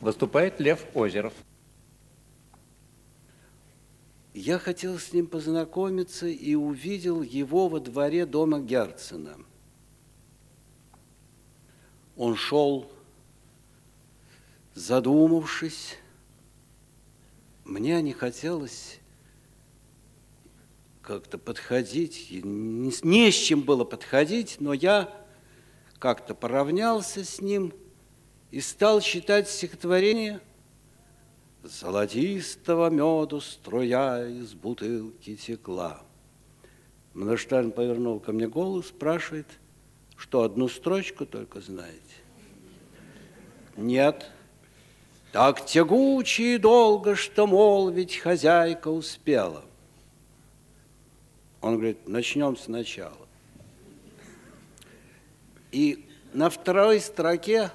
Выступает Лев Озеров. Я хотел с ним познакомиться и увидел его во дворе дома Герцена. Он шел, задумавшись. Мне не хотелось как-то подходить, не, не с чем было подходить, но я как-то поравнялся с ним и стал читать стихотворение «Золотистого меду струя из бутылки текла». Мандельштайн повернул ко мне голову, спрашивает, что одну строчку только знаете? Нет. Так тягуче и долго, что, мол, ведь хозяйка успела – он говорит, начнем сначала. И на второй строке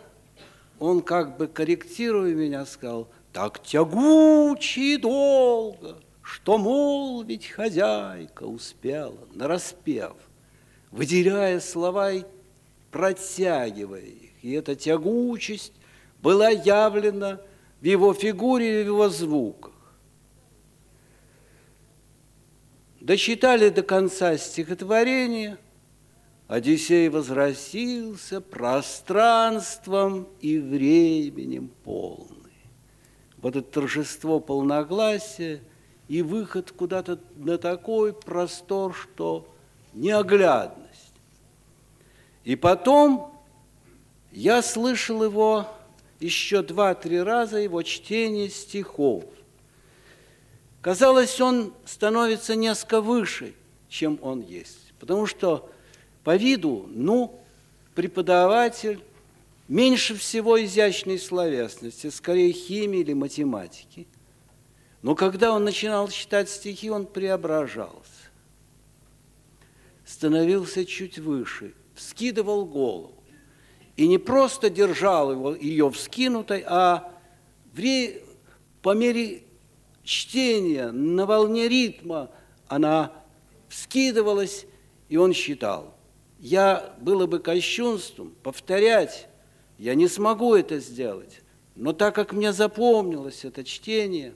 он как бы корректируя меня сказал, так тягуче и долго, что, мол, ведь хозяйка успела, нараспев, выделяя слова и протягивая их. И эта тягучесть была явлена в его фигуре и в его звуках. Дочитали до конца стихотворения, Одиссей возвратился пространством и временем полный. Вот это торжество полногласия и выход куда-то на такой простор, что неоглядность. И потом я слышал его еще два-три раза, его чтение стихов – Казалось, он становится несколько выше, чем он есть. Потому что по виду, ну, преподаватель меньше всего изящной словесности, скорее химии или математики. Но когда он начинал читать стихи, он преображался. Становился чуть выше, вскидывал голову. И не просто держал его, ее вскинутой, а в, по мере чтения, на волне ритма она вскидывалась, и он считал. Я было бы кощунством повторять, я не смогу это сделать. Но так как мне запомнилось это чтение,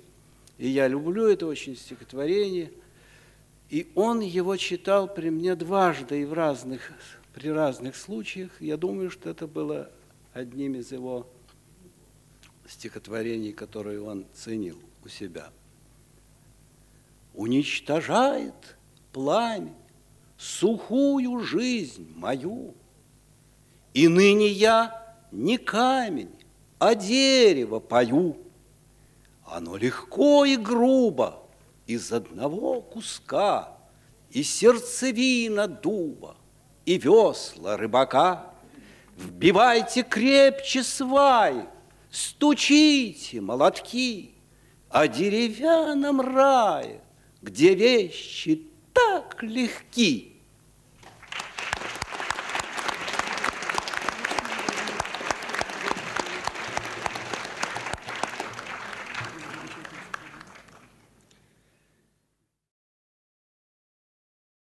и я люблю это очень стихотворение, и он его читал при мне дважды и в разных, при разных случаях, я думаю, что это было одним из его стихотворений, которые он ценил у себя. Уничтожает пламя сухую жизнь мою. И ныне я не камень, а дерево пою. Оно легко и грубо из одного куска, И сердцевина дуба, и весла рыбака. Вбивайте крепче свай, стучите молотки, о деревянном рае, где вещи так легки,